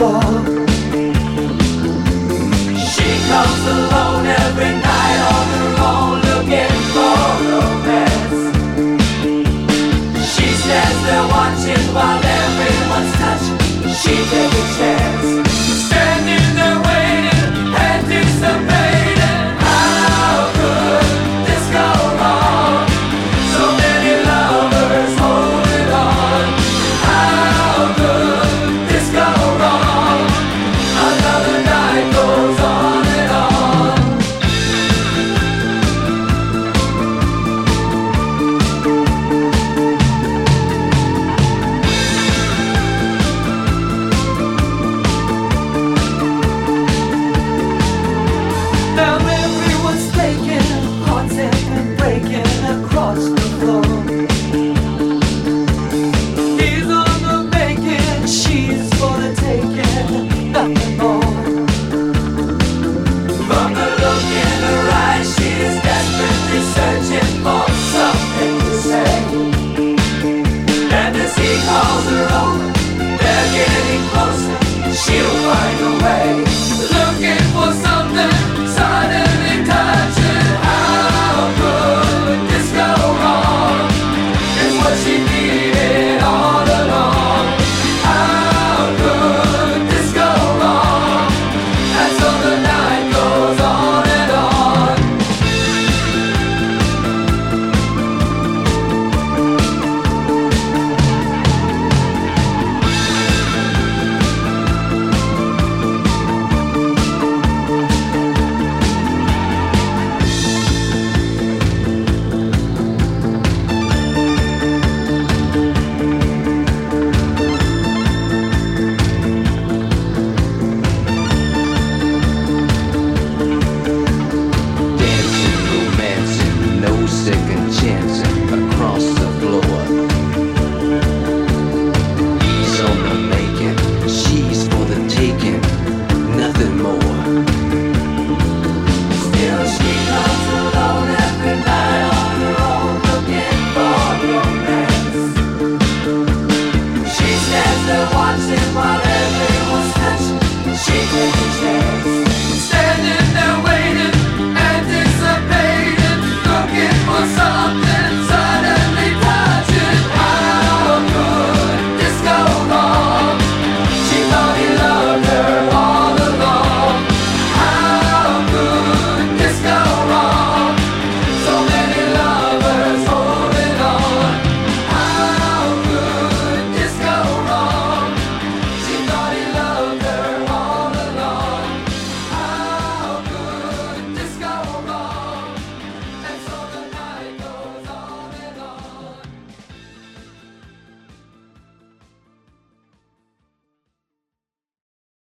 ball. She comes alone every night on her own, looking for romance. She stands there watching while. While everyone's touching. She chance.